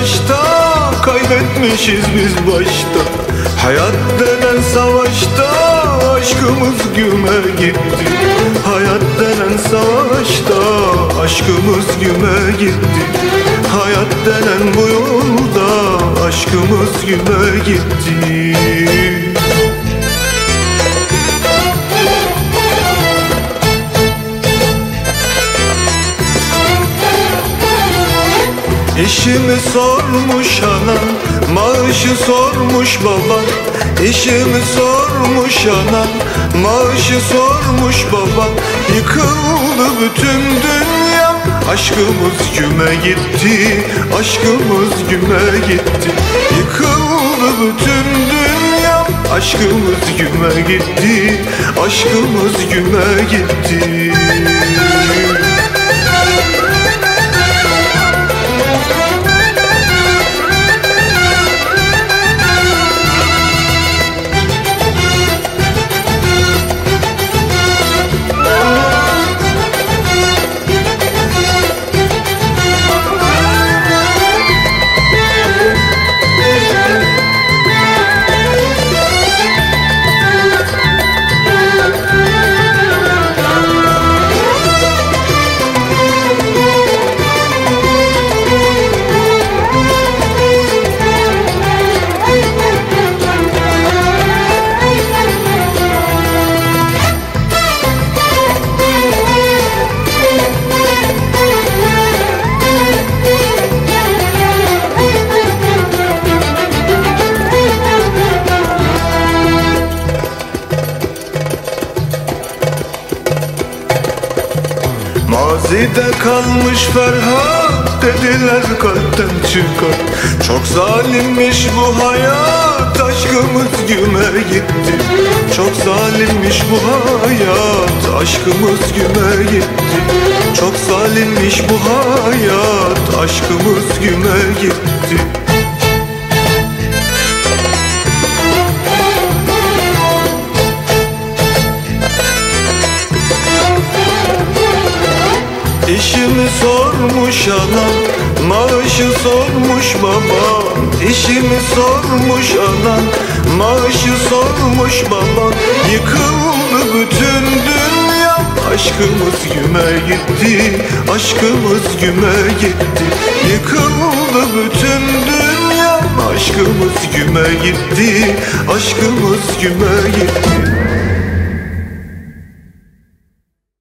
savaşta Kaybetmişiz biz başta. Hayat denen savaşta Aşkımız güme gitti. Hayat denen savaşta Aşkımız güme gitti. Hayat denen bu yolda Aşkımız güme gitti Eşimi sormuş anam Maaşı sormuş babam Eşimi sormuş anam Maaşı sormuş babam Yıkıldı bütün dünya Aşkımız güme gitti. Aşkımız güme gitti. Yıkıldı bütün dünya Aşkımız güme gitti. Aşkımız güme gitti Mazide kalmış Ferhat dediler kalpten çıkar. Çok zalimmiş bu hayat aşkımız güme gitti. Çok zalimmiş bu hayat aşkımız güme gitti. Çok zalimmiş bu hayat aşkımız güme gitti Eşimi sormuş anam Maaşı sormuş babam Eşimi sormuş anam Maaşı sormuş babam Yıkıldı bütün dünya Aşkımız güme gitti. Aşkımız güme gitti. Yıkıldı bütün dünya Aşkımız güme gitti. Aşkımız güme gitti